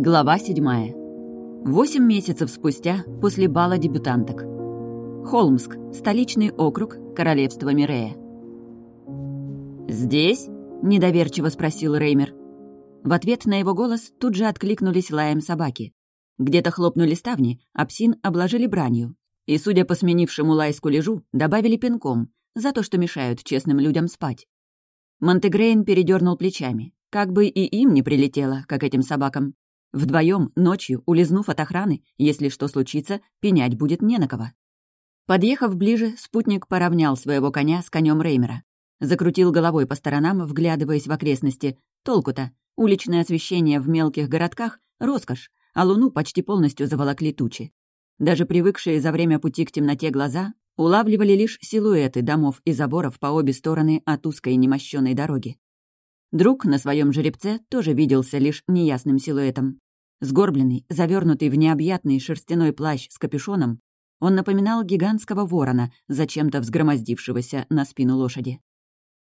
Глава седьмая. Восемь месяцев спустя, после бала дебютанток. Холмск, столичный округ, королевство Мирея. «Здесь?» — недоверчиво спросил Реймер. В ответ на его голос тут же откликнулись лаем собаки. Где-то хлопнули ставни, а псин обложили бранью. И, судя по сменившему лай скулежу, добавили пинком за то, что мешают честным людям спать. Монтегрейн передернул плечами. Как бы и им не прилетело, как этим собакам. Вдвоем ночью, улизнув от охраны, если что случится, пенять будет не на кого. Подъехав ближе, спутник поравнял своего коня с конем Реймера. Закрутил головой по сторонам, вглядываясь в окрестности. Толку-то. Уличное освещение в мелких городках — роскошь, а луну почти полностью заволокли тучи. Даже привыкшие за время пути к темноте глаза улавливали лишь силуэты домов и заборов по обе стороны от узкой немощенной дороги. Друг на своем жеребце тоже виделся лишь неясным силуэтом. Сгорбленный, завернутый в необъятный шерстяной плащ с капюшоном, он напоминал гигантского ворона, зачем-то взгромоздившегося на спину лошади.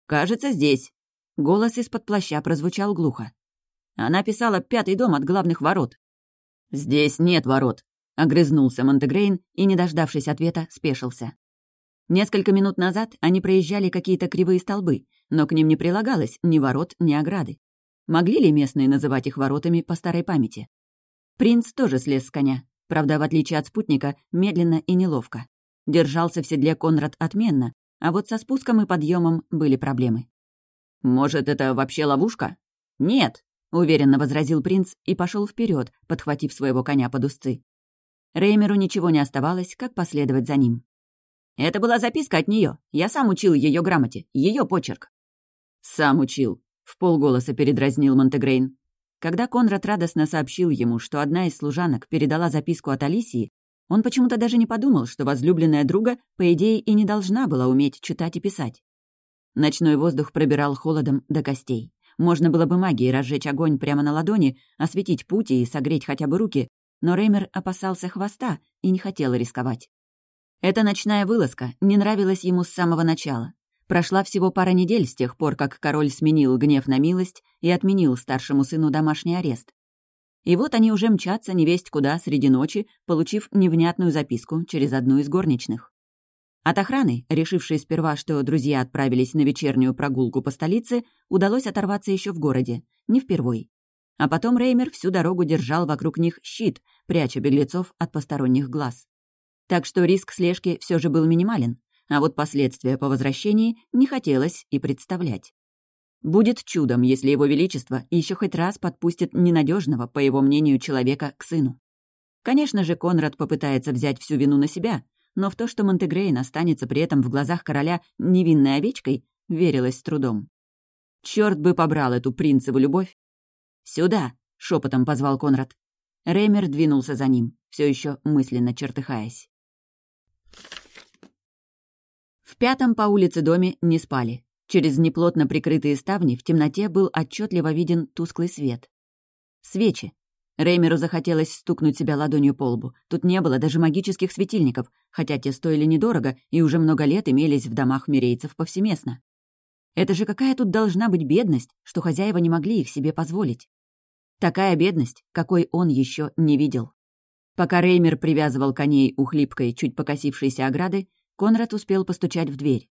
«Кажется, здесь». Голос из-под плаща прозвучал глухо. Она писала «пятый дом от главных ворот». «Здесь нет ворот», — огрызнулся Монтегрейн и, не дождавшись ответа, спешился. Несколько минут назад они проезжали какие-то кривые столбы, но к ним не прилагалось ни ворот, ни ограды. Могли ли местные называть их воротами по старой памяти? Принц тоже слез с коня, правда, в отличие от спутника, медленно и неловко. Держался в седле Конрад отменно, а вот со спуском и подъемом были проблемы. «Может, это вообще ловушка?» «Нет», — уверенно возразил принц и пошел вперед, подхватив своего коня под узцы. Реймеру ничего не оставалось, как последовать за ним. Это была записка от нее. Я сам учил ее грамоте, ее почерк. Сам учил, в полголоса передразнил Монтегрейн. Когда Конрад радостно сообщил ему, что одна из служанок передала записку от Алисии, он почему-то даже не подумал, что возлюбленная друга, по идее, и не должна была уметь читать и писать. Ночной воздух пробирал холодом до костей. Можно было бы магией разжечь огонь прямо на ладони, осветить путь и согреть хотя бы руки, но Реймер опасался хвоста и не хотел рисковать. Эта ночная вылазка не нравилась ему с самого начала. Прошла всего пара недель с тех пор, как король сменил гнев на милость и отменил старшему сыну домашний арест. И вот они уже мчатся невесть куда среди ночи, получив невнятную записку через одну из горничных. От охраны, решившей сперва, что друзья отправились на вечернюю прогулку по столице, удалось оторваться еще в городе, не впервой. А потом Реймер всю дорогу держал вокруг них щит, пряча беглецов от посторонних глаз. Так что риск слежки все же был минимален, а вот последствия по возвращении не хотелось и представлять. Будет чудом, если его величество еще хоть раз подпустит ненадежного, по его мнению, человека к сыну. Конечно же, Конрад попытается взять всю вину на себя, но в то, что Монтегрейн останется при этом в глазах короля невинной овечкой, верилось с трудом. Черт бы побрал эту принцеву любовь! «Сюда!» — шепотом позвал Конрад. Реймер двинулся за ним, все еще мысленно чертыхаясь. В пятом по улице доме не спали. Через неплотно прикрытые ставни в темноте был отчетливо виден тусклый свет. Свечи. Реймеру захотелось стукнуть себя ладонью по лбу. Тут не было даже магических светильников, хотя те стоили недорого и уже много лет имелись в домах мирейцев повсеместно. Это же какая тут должна быть бедность, что хозяева не могли их себе позволить. Такая бедность, какой он еще не видел. Пока Реймер привязывал коней у хлипкой, чуть покосившейся ограды, Конрад успел постучать в дверь.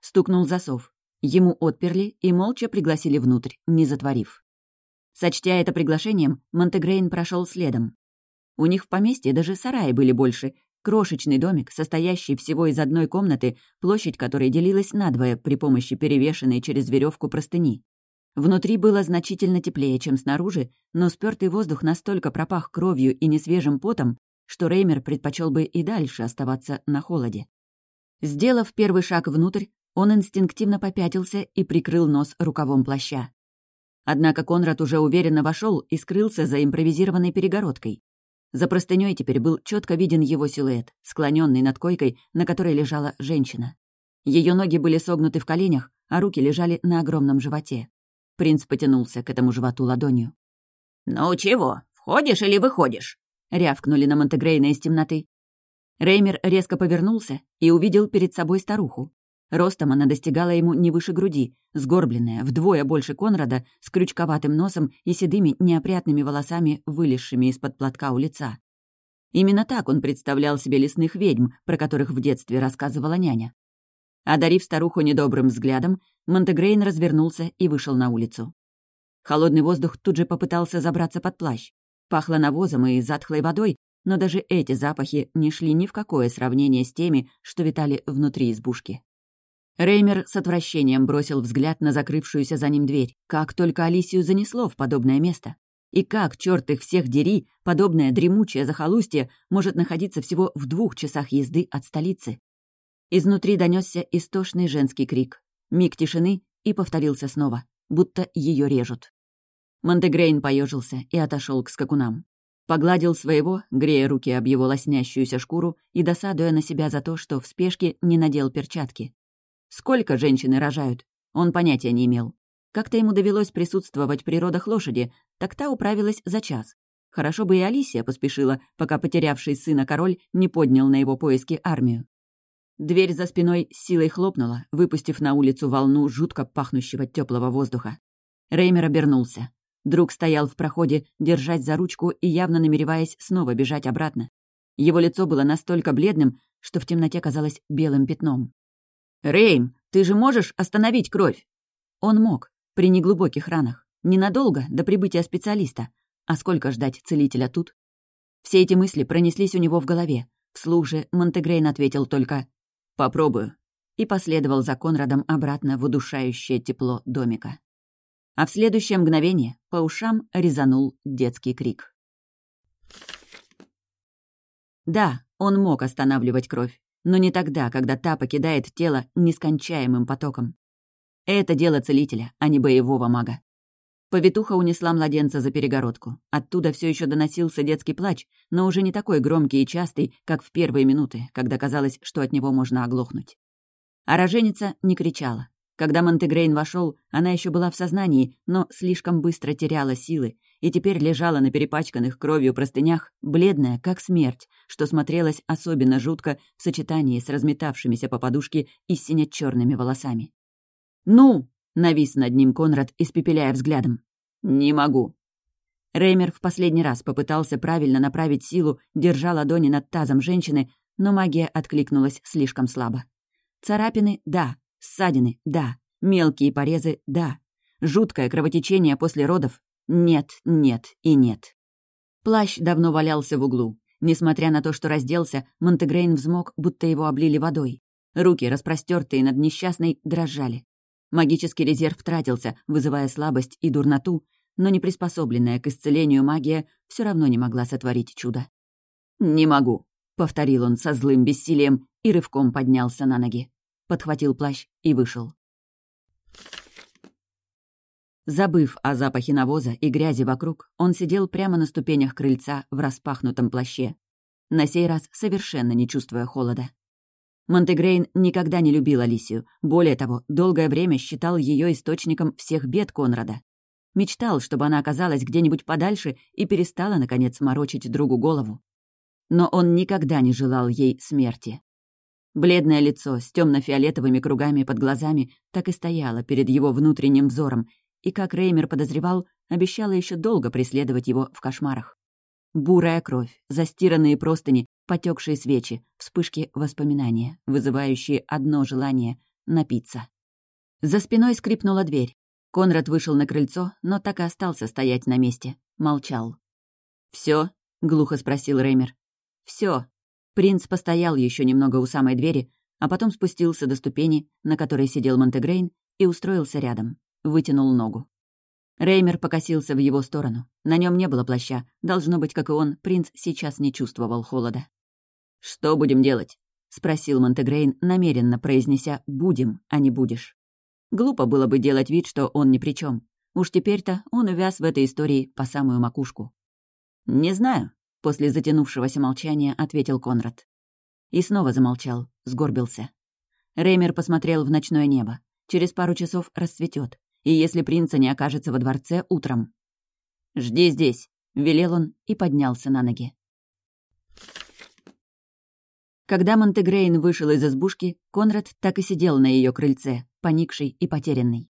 Стукнул засов. Ему отперли и молча пригласили внутрь, не затворив. Сочтя это приглашением, Монтегрейн прошел следом. У них в поместье даже сараи были больше. Крошечный домик, состоящий всего из одной комнаты, площадь которой делилась надвое при помощи перевешенной через веревку простыни. Внутри было значительно теплее, чем снаружи, но спёртый воздух настолько пропах кровью и несвежим потом, что Реймер предпочел бы и дальше оставаться на холоде. Сделав первый шаг внутрь, он инстинктивно попятился и прикрыл нос рукавом плаща. Однако Конрад уже уверенно вошел и скрылся за импровизированной перегородкой. За простыней теперь был четко виден его силуэт, склоненный над койкой, на которой лежала женщина. Ее ноги были согнуты в коленях, а руки лежали на огромном животе. Принц потянулся к этому животу ладонью. «Ну чего, входишь или выходишь?» — рявкнули на Монтегрейна из темноты. Реймер резко повернулся и увидел перед собой старуху. Ростом она достигала ему не выше груди, сгорбленная, вдвое больше Конрада, с крючковатым носом и седыми неопрятными волосами, вылезшими из-под платка у лица. Именно так он представлял себе лесных ведьм, про которых в детстве рассказывала няня. Одарив старуху недобрым взглядом, Монтегрейн развернулся и вышел на улицу. Холодный воздух тут же попытался забраться под плащ. Пахло навозом и затхлой водой, но даже эти запахи не шли ни в какое сравнение с теми, что витали внутри избушки. Реймер с отвращением бросил взгляд на закрывшуюся за ним дверь. Как только Алисию занесло в подобное место. И как, черт их всех дери, подобное дремучее захолустье может находиться всего в двух часах езды от столицы? Изнутри донесся истошный женский крик. Миг тишины и повторился снова, будто ее режут. Монтегрейн поежился и отошел к скакунам. Погладил своего, грея руки об его лоснящуюся шкуру и досадуя на себя за то, что в спешке не надел перчатки. Сколько женщины рожают? Он понятия не имел. Как-то ему довелось присутствовать при родах лошади, так та управилась за час. Хорошо бы и Алисия поспешила, пока потерявший сына король не поднял на его поиски армию. Дверь за спиной силой хлопнула, выпустив на улицу волну жутко пахнущего теплого воздуха. Реймер обернулся. Друг стоял в проходе, держась за ручку и явно намереваясь снова бежать обратно. Его лицо было настолько бледным, что в темноте казалось белым пятном. «Рейм, ты же можешь остановить кровь?» Он мог, при неглубоких ранах. Ненадолго, до прибытия специалиста. А сколько ждать целителя тут? Все эти мысли пронеслись у него в голове. Вслух же Монтегрейн ответил только «Попробую» и последовал за Конрадом обратно в удушающее тепло домика. А в следующее мгновение по ушам резанул детский крик. Да, он мог останавливать кровь, но не тогда, когда та покидает тело нескончаемым потоком. Это дело целителя, а не боевого мага. Повитуха унесла младенца за перегородку. Оттуда все еще доносился детский плач, но уже не такой громкий и частый, как в первые минуты, когда казалось, что от него можно оглохнуть. А роженица не кричала. Когда Монтегрейн вошел, она еще была в сознании, но слишком быстро теряла силы, и теперь лежала на перепачканных кровью простынях, бледная, как смерть, что смотрелось особенно жутко в сочетании с разметавшимися по подушке и сине-черными волосами. «Ну!» — навис над ним Конрад, испепеляя взглядом. «Не могу». Реймер в последний раз попытался правильно направить силу, держа ладони над тазом женщины, но магия откликнулась слишком слабо. Царапины — да, Ссадины — да. Мелкие порезы — да. Жуткое кровотечение после родов — нет, нет и нет. Плащ давно валялся в углу. Несмотря на то, что разделся, Монтегрейн взмок, будто его облили водой. Руки, распростертые над несчастной, дрожали. Магический резерв тратился, вызывая слабость и дурноту, но неприспособленная к исцелению магия все равно не могла сотворить чудо. «Не могу», — повторил он со злым бессилием и рывком поднялся на ноги подхватил плащ и вышел. Забыв о запахе навоза и грязи вокруг, он сидел прямо на ступенях крыльца в распахнутом плаще, на сей раз совершенно не чувствуя холода. Монтегрейн никогда не любил Алисию, более того, долгое время считал ее источником всех бед Конрада. Мечтал, чтобы она оказалась где-нибудь подальше и перестала, наконец, морочить другу голову. Но он никогда не желал ей смерти. Бледное лицо с темно-фиолетовыми кругами под глазами так и стояло перед его внутренним взором, и, как Реймер подозревал, обещала еще долго преследовать его в кошмарах. Бурая кровь, застиранные простыни, потекшие свечи, вспышки воспоминания, вызывающие одно желание — напиться. За спиной скрипнула дверь. Конрад вышел на крыльцо, но так и остался стоять на месте. Молчал. Все? глухо спросил Реймер. Все, Принц постоял еще немного у самой двери, а потом спустился до ступени, на которой сидел Монтегрейн, и устроился рядом. Вытянул ногу. Реймер покосился в его сторону. На нем не было плаща. Должно быть, как и он, принц сейчас не чувствовал холода. «Что будем делать?» — спросил Монтегрейн, намеренно произнеся «будем, а не будешь». Глупо было бы делать вид, что он ни при чем. Уж теперь-то он увяз в этой истории по самую макушку. «Не знаю», После затянувшегося молчания ответил Конрад. И снова замолчал, сгорбился. Реймер посмотрел в ночное небо. Через пару часов расцветет, и если принца не окажется во дворце утром. «Жди здесь», — велел он и поднялся на ноги. Когда Монтегрейн вышел из избушки, Конрад так и сидел на ее крыльце, поникший и потерянный.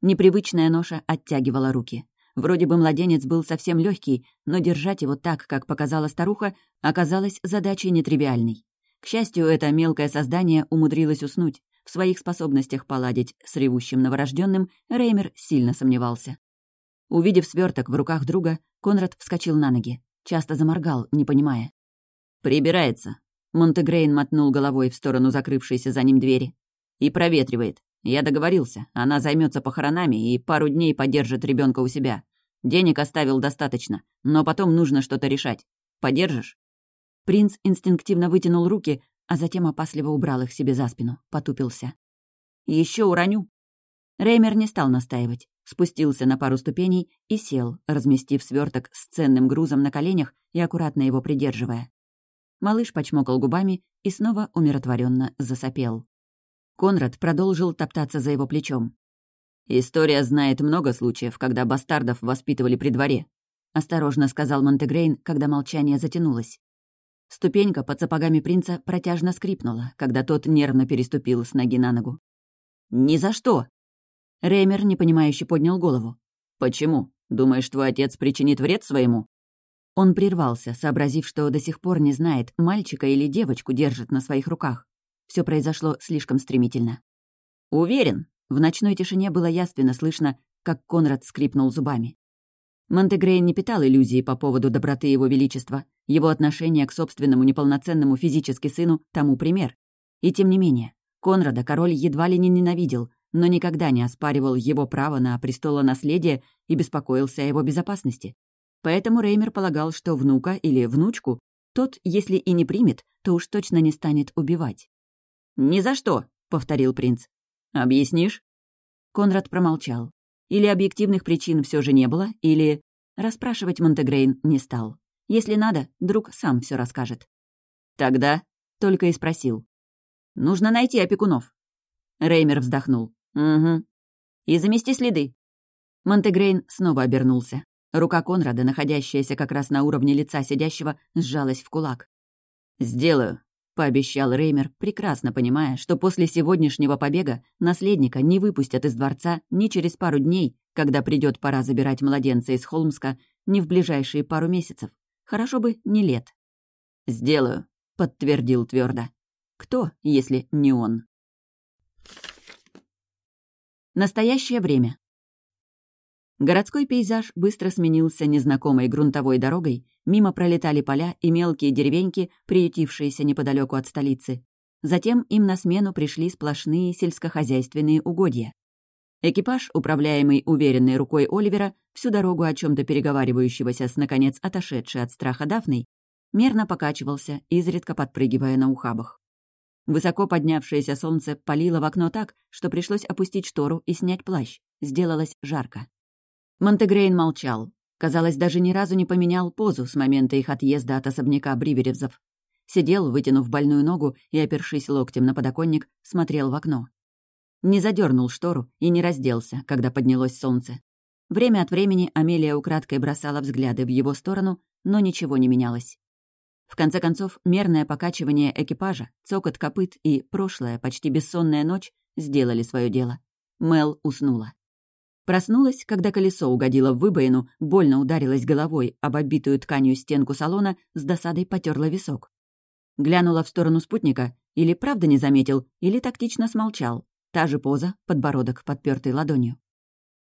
Непривычная ноша оттягивала руки. Вроде бы младенец был совсем легкий, но держать его так, как показала старуха, оказалось задачей нетривиальной. К счастью, это мелкое создание умудрилось уснуть. В своих способностях поладить с ревущим новорожденным Реймер сильно сомневался. Увидев сверток в руках друга, Конрад вскочил на ноги. Часто заморгал, не понимая. «Прибирается», — Монтегрейн мотнул головой в сторону закрывшейся за ним двери. «И проветривает. Я договорился, она займется похоронами и пару дней подержит ребенка у себя. Денег оставил достаточно, но потом нужно что-то решать. Подержишь?» Принц инстинктивно вытянул руки, а затем опасливо убрал их себе за спину, потупился. Еще уроню». Реймер не стал настаивать, спустился на пару ступеней и сел, разместив сверток с ценным грузом на коленях и аккуратно его придерживая. Малыш почмокал губами и снова умиротворенно засопел. Конрад продолжил топтаться за его плечом. «История знает много случаев, когда бастардов воспитывали при дворе», — осторожно сказал Монтегрейн, когда молчание затянулось. Ступенька под сапогами принца протяжно скрипнула, когда тот нервно переступил с ноги на ногу. «Ни за что!» Реймер непонимающе поднял голову. «Почему? Думаешь, твой отец причинит вред своему?» Он прервался, сообразив, что до сих пор не знает, мальчика или девочку держит на своих руках. Все произошло слишком стремительно. «Уверен!» В ночной тишине было яственно слышно, как Конрад скрипнул зубами. Монтегрейн не питал иллюзий по поводу доброты его величества. Его отношение к собственному неполноценному физически сыну тому пример. И тем не менее, Конрада король едва ли не ненавидел, но никогда не оспаривал его право на престолонаследие и беспокоился о его безопасности. Поэтому Реймер полагал, что внука или внучку тот, если и не примет, то уж точно не станет убивать. «Ни за что», — повторил принц. «Объяснишь?» Конрад промолчал. Или объективных причин все же не было, или... Расспрашивать Монтегрейн не стал. Если надо, друг сам все расскажет. «Тогда?» — только и спросил. «Нужно найти опекунов». Реймер вздохнул. «Угу. И замести следы». Монтегрейн снова обернулся. Рука Конрада, находящаяся как раз на уровне лица сидящего, сжалась в кулак. «Сделаю», — пообещал Реймер, прекрасно понимая, что после сегодняшнего побега наследника не выпустят из дворца ни через пару дней, когда придет пора забирать младенца из Холмска, ни в ближайшие пару месяцев. Хорошо бы не лет. «Сделаю», — подтвердил твердо. «Кто, если не он?» Настоящее время. Городской пейзаж быстро сменился незнакомой грунтовой дорогой, мимо пролетали поля и мелкие деревеньки, приютившиеся неподалеку от столицы. Затем им на смену пришли сплошные сельскохозяйственные угодья. Экипаж, управляемый уверенной рукой Оливера, всю дорогу о чем то переговаривающегося с, наконец, отошедшей от страха Дафной, мерно покачивался, изредка подпрыгивая на ухабах. Высоко поднявшееся солнце палило в окно так, что пришлось опустить штору и снять плащ. Сделалось жарко. Монтегрейн молчал. Казалось, даже ни разу не поменял позу с момента их отъезда от особняка Бриверевзов. Сидел, вытянув больную ногу и, опершись локтем на подоконник, смотрел в окно. Не задернул штору и не разделся, когда поднялось солнце. Время от времени Амелия украдкой бросала взгляды в его сторону, но ничего не менялось. В конце концов, мерное покачивание экипажа, цокот копыт и прошлая, почти бессонная ночь сделали свое дело. Мел уснула. Проснулась, когда колесо угодило в выбоину, больно ударилась головой об обитую тканью стенку салона, с досадой потерла висок. Глянула в сторону спутника, или правда не заметил, или тактично смолчал. Та же поза, подбородок, подпертой ладонью.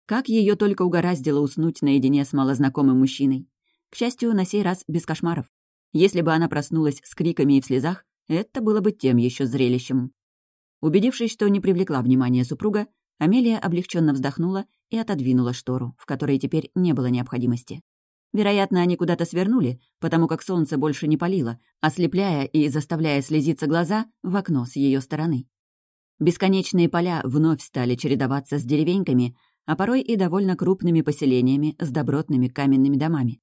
Как ее только угораздило уснуть наедине с малознакомым мужчиной. К счастью, на сей раз без кошмаров. Если бы она проснулась с криками и в слезах, это было бы тем еще зрелищем. Убедившись, что не привлекла внимания супруга, Амелия облегченно вздохнула и отодвинула штору, в которой теперь не было необходимости. Вероятно, они куда-то свернули, потому как солнце больше не палило, ослепляя и заставляя слезиться глаза в окно с ее стороны. Бесконечные поля вновь стали чередоваться с деревеньками, а порой и довольно крупными поселениями с добротными каменными домами.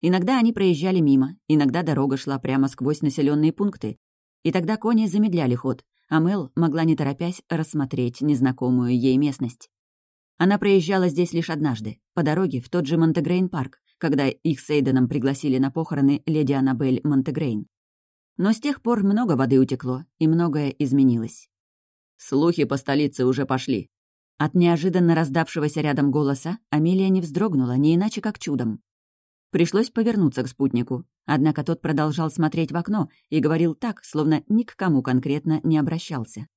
Иногда они проезжали мимо, иногда дорога шла прямо сквозь населенные пункты, и тогда кони замедляли ход, а Мел могла, не торопясь, рассмотреть незнакомую ей местность. Она проезжала здесь лишь однажды, по дороге в тот же Монтегрейн-парк, когда их с Эйденом пригласили на похороны леди Аннабель Монтегрейн. Но с тех пор много воды утекло, и многое изменилось. Слухи по столице уже пошли. От неожиданно раздавшегося рядом голоса Амелия не вздрогнула, не иначе как чудом. Пришлось повернуться к спутнику, однако тот продолжал смотреть в окно и говорил так, словно ни к кому конкретно не обращался.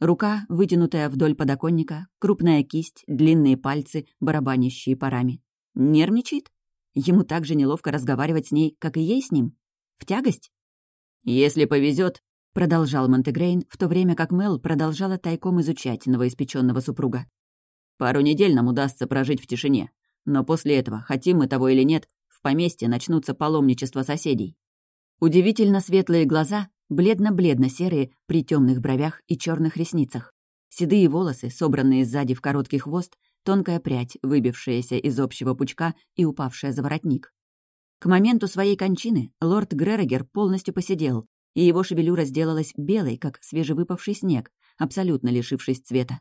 Рука, вытянутая вдоль подоконника, крупная кисть, длинные пальцы, барабанящие парами. Нервничает? Ему так же неловко разговаривать с ней, как и ей с ним? В тягость? «Если повезет, продолжал Монтегрейн, в то время как Мел продолжала тайком изучать новоиспеченного супруга. «Пару недель нам удастся прожить в тишине. Но после этого, хотим мы того или нет, поместье начнутся паломничества соседей». Удивительно светлые глаза, бледно-бледно-серые при темных бровях и черных ресницах. Седые волосы, собранные сзади в короткий хвост, тонкая прядь, выбившаяся из общего пучка и упавшая за воротник. К моменту своей кончины лорд Грерогер полностью посидел, и его шевелюра сделалась белой, как свежевыпавший снег, абсолютно лишившись цвета.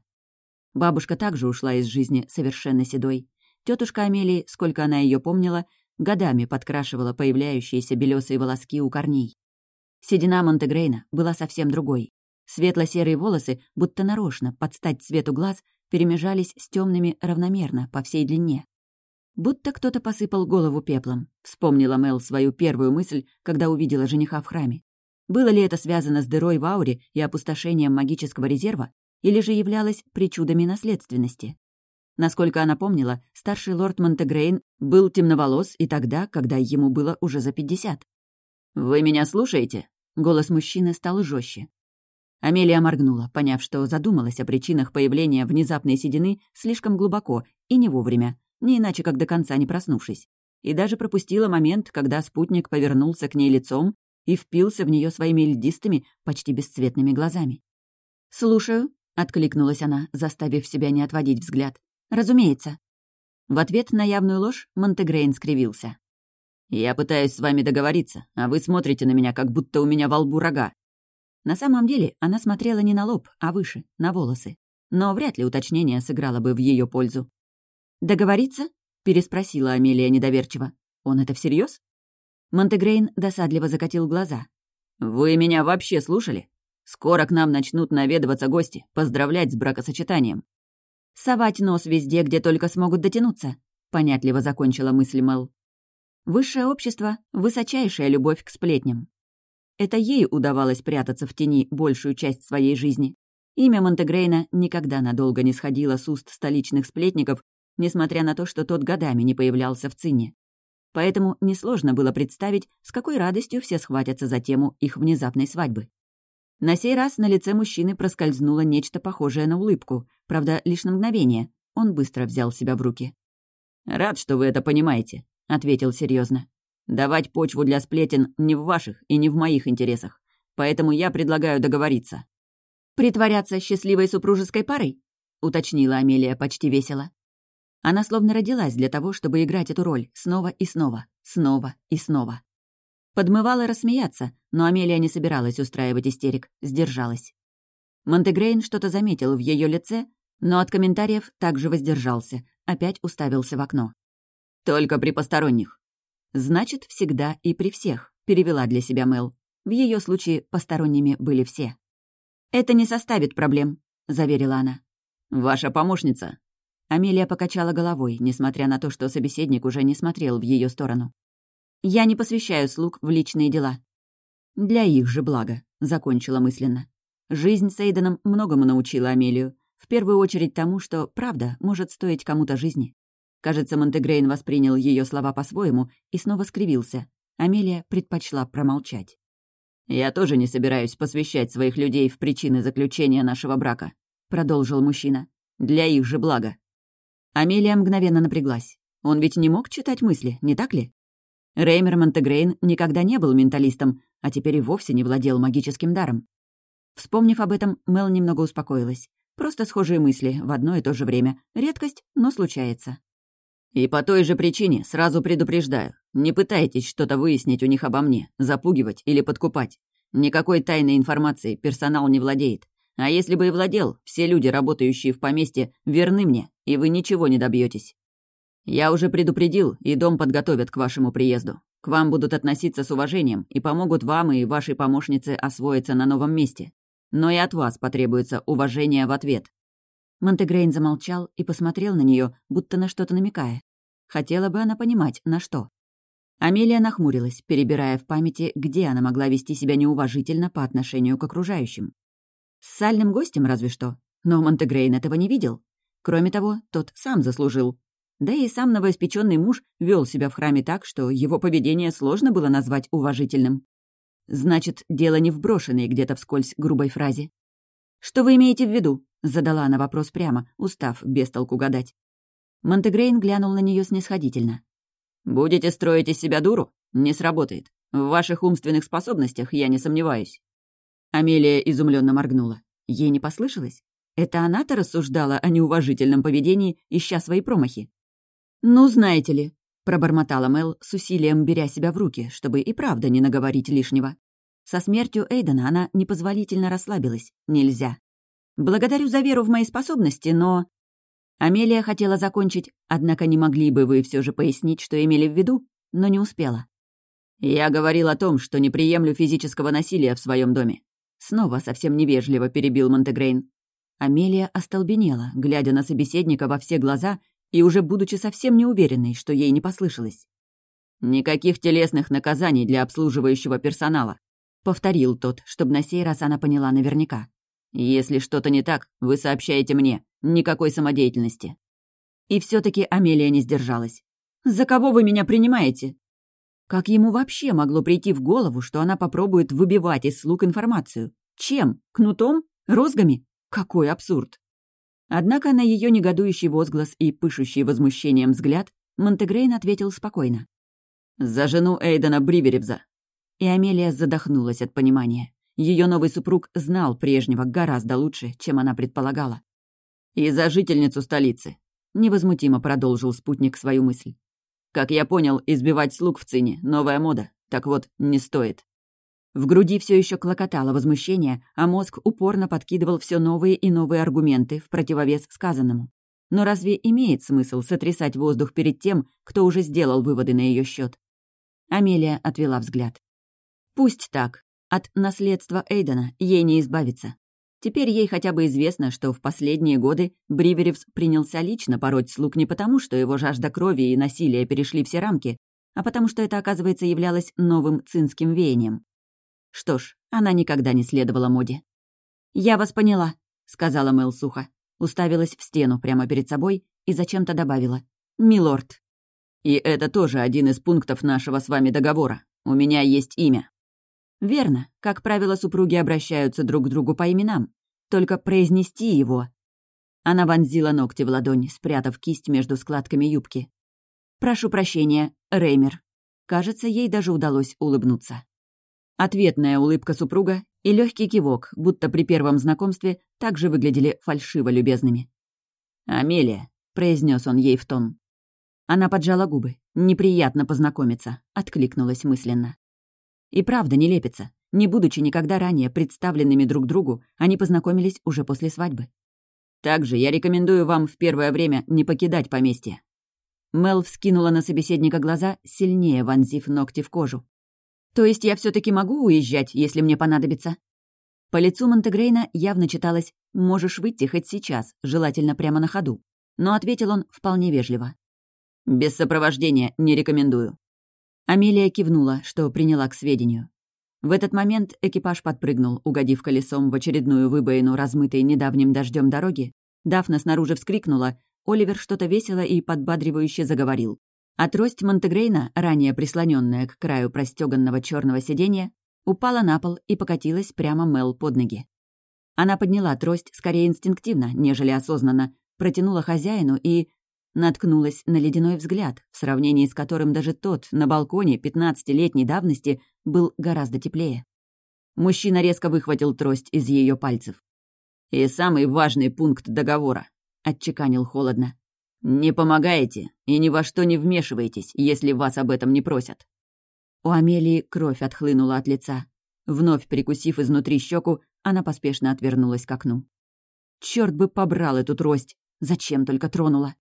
Бабушка также ушла из жизни совершенно седой. Тетушка Амелии, сколько она ее помнила, годами подкрашивала появляющиеся белесые волоски у корней. Седина Монтегрейна была совсем другой. Светло-серые волосы, будто нарочно, под стать цвету глаз, перемежались с темными равномерно по всей длине. Будто кто-то посыпал голову пеплом, вспомнила Мел свою первую мысль, когда увидела жениха в храме. Было ли это связано с дырой в ауре и опустошением магического резерва, или же являлось причудами наследственности? Насколько она помнила, старший лорд Монтегрейн был темноволос и тогда, когда ему было уже за пятьдесят. «Вы меня слушаете?» Голос мужчины стал жестче. Амелия моргнула, поняв, что задумалась о причинах появления внезапной седины слишком глубоко и не вовремя, не иначе как до конца не проснувшись. И даже пропустила момент, когда спутник повернулся к ней лицом и впился в нее своими льдистыми, почти бесцветными глазами. «Слушаю», — откликнулась она, заставив себя не отводить взгляд. «Разумеется». В ответ на явную ложь Монтегрейн скривился. «Я пытаюсь с вами договориться, а вы смотрите на меня, как будто у меня во лбу рога». На самом деле она смотрела не на лоб, а выше, на волосы. Но вряд ли уточнение сыграло бы в ее пользу. «Договориться?» — переспросила Амелия недоверчиво. «Он это всерьез? Монтегрейн досадливо закатил глаза. «Вы меня вообще слушали? Скоро к нам начнут наведываться гости, поздравлять с бракосочетанием». «Совать нос везде, где только смогут дотянуться», — понятливо закончила мысль Мэл. «Высшее общество — высочайшая любовь к сплетням». Это ей удавалось прятаться в тени большую часть своей жизни. Имя Монтегрейна никогда надолго не сходило с уст столичных сплетников, несмотря на то, что тот годами не появлялся в цине поэтому несложно было представить, с какой радостью все схватятся за тему их внезапной свадьбы. На сей раз на лице мужчины проскользнуло нечто похожее на улыбку, правда, лишь на мгновение. Он быстро взял себя в руки. «Рад, что вы это понимаете», — ответил серьезно. «Давать почву для сплетен не в ваших и не в моих интересах, поэтому я предлагаю договориться». «Притворяться счастливой супружеской парой?» — уточнила Амелия почти весело. Она словно родилась для того, чтобы играть эту роль снова и снова, снова и снова. Подмывала рассмеяться, но Амелия не собиралась устраивать истерик, сдержалась. Монтегрейн что-то заметил в ее лице, но от комментариев также воздержался, опять уставился в окно. «Только при посторонних». «Значит, всегда и при всех», — перевела для себя Мэл. В ее случае посторонними были все. «Это не составит проблем», — заверила она. «Ваша помощница», Амелия покачала головой, несмотря на то, что собеседник уже не смотрел в ее сторону. «Я не посвящаю слуг в личные дела». «Для их же блага», — закончила мысленно. Жизнь с Эйденом многому научила Амелию. В первую очередь тому, что правда может стоить кому-то жизни. Кажется, Монтегрейн воспринял ее слова по-своему и снова скривился. Амелия предпочла промолчать. «Я тоже не собираюсь посвящать своих людей в причины заключения нашего брака», — продолжил мужчина. «Для их же блага. Амелия мгновенно напряглась. Он ведь не мог читать мысли, не так ли? Реймер Монтегрейн никогда не был менталистом, а теперь и вовсе не владел магическим даром. Вспомнив об этом, Мел немного успокоилась. Просто схожие мысли в одно и то же время. Редкость, но случается. «И по той же причине сразу предупреждаю. Не пытайтесь что-то выяснить у них обо мне, запугивать или подкупать. Никакой тайной информации персонал не владеет. А если бы и владел, все люди, работающие в поместье, верны мне, и вы ничего не добьетесь. «Я уже предупредил, и дом подготовят к вашему приезду. К вам будут относиться с уважением и помогут вам и вашей помощнице освоиться на новом месте. Но и от вас потребуется уважение в ответ». Монтегрейн замолчал и посмотрел на нее, будто на что-то намекая. Хотела бы она понимать, на что. Амелия нахмурилась, перебирая в памяти, где она могла вести себя неуважительно по отношению к окружающим. С сальным гостем разве что, но Монтегрейн этого не видел. Кроме того, тот сам заслужил. Да и сам новоиспеченный муж вел себя в храме так, что его поведение сложно было назвать уважительным. Значит, дело не в брошенной где-то вскользь грубой фразе. «Что вы имеете в виду?» — задала она вопрос прямо, устав без толку гадать. Монтегрейн глянул на нее снисходительно. «Будете строить из себя дуру? Не сработает. В ваших умственных способностях я не сомневаюсь». Амелия изумленно моргнула. Ей не послышалось? Это она-то рассуждала о неуважительном поведении, ища свои промахи. «Ну, знаете ли», — пробормотала Мел с усилием беря себя в руки, чтобы и правда не наговорить лишнего. Со смертью Эйдена она непозволительно расслабилась. Нельзя. «Благодарю за веру в мои способности, но...» Амелия хотела закончить, однако не могли бы вы все же пояснить, что имели в виду, но не успела. «Я говорил о том, что не приемлю физического насилия в своем доме». Снова совсем невежливо перебил Монтегрейн. Амелия остолбенела, глядя на собеседника во все глаза и уже будучи совсем не уверенной, что ей не послышалось. «Никаких телесных наказаний для обслуживающего персонала», — повторил тот, чтобы на сей раз она поняла наверняка. «Если что-то не так, вы сообщаете мне. Никакой самодеятельности». И все таки Амелия не сдержалась. «За кого вы меня принимаете?» Как ему вообще могло прийти в голову, что она попробует выбивать из слуг информацию? Чем? Кнутом? Розгами? Какой абсурд! Однако на ее негодующий возглас и пышущий возмущением взгляд Монтегрейн ответил спокойно. «За жену Эйдена Бриверевза». И Амелия задохнулась от понимания. Ее новый супруг знал прежнего гораздо лучше, чем она предполагала. «И за жительницу столицы», — невозмутимо продолжил спутник свою мысль. «Как я понял, избивать слуг в цине — новая мода. Так вот, не стоит. В груди все еще клокотало возмущение, а мозг упорно подкидывал все новые и новые аргументы в противовес сказанному. Но разве имеет смысл сотрясать воздух перед тем, кто уже сделал выводы на ее счет? Амелия отвела взгляд. Пусть так. От наследства Эйдена ей не избавиться. Теперь ей хотя бы известно, что в последние годы Бриверевс принялся лично пороть слуг не потому, что его жажда крови и насилия перешли все рамки, а потому что это, оказывается, являлось новым цинским веянием. Что ж, она никогда не следовала моде. «Я вас поняла», — сказала Мэл сухо. Уставилась в стену прямо перед собой и зачем-то добавила. «Милорд». «И это тоже один из пунктов нашего с вами договора. У меня есть имя». «Верно. Как правило, супруги обращаются друг к другу по именам. Только произнести его...» Она вонзила ногти в ладонь, спрятав кисть между складками юбки. «Прошу прощения, Реймер». Кажется, ей даже удалось улыбнуться. Ответная улыбка супруга и легкий кивок, будто при первом знакомстве, также выглядели фальшиво любезными. «Амелия», — произнес он ей в тон. Она поджала губы. «Неприятно познакомиться», — откликнулась мысленно. И правда не лепится. Не будучи никогда ранее представленными друг другу, они познакомились уже после свадьбы. «Также я рекомендую вам в первое время не покидать поместье». Мел вскинула на собеседника глаза, сильнее вонзив ногти в кожу. То есть я все таки могу уезжать, если мне понадобится?» По лицу Монтегрейна явно читалось «можешь выйти хоть сейчас, желательно прямо на ходу». Но ответил он вполне вежливо. «Без сопровождения не рекомендую». Амелия кивнула, что приняла к сведению. В этот момент экипаж подпрыгнул, угодив колесом в очередную выбоину, размытой недавним дождем дороги. Дафна снаружи вскрикнула, Оливер что-то весело и подбадривающе заговорил. А трость Монтегрейна, ранее прислоненная к краю простеганного черного сиденья, упала на пол и покатилась прямо Мел под ноги. Она подняла трость скорее инстинктивно, нежели осознанно, протянула хозяину и... наткнулась на ледяной взгляд, в сравнении с которым даже тот на балконе пятнадцатилетней давности был гораздо теплее. Мужчина резко выхватил трость из ее пальцев. «И самый важный пункт договора», — отчеканил холодно. «Не помогаете и ни во что не вмешиваетесь, если вас об этом не просят». У Амелии кровь отхлынула от лица. Вновь прикусив изнутри щеку, она поспешно отвернулась к окну. Черт бы побрал эту трость! Зачем только тронула?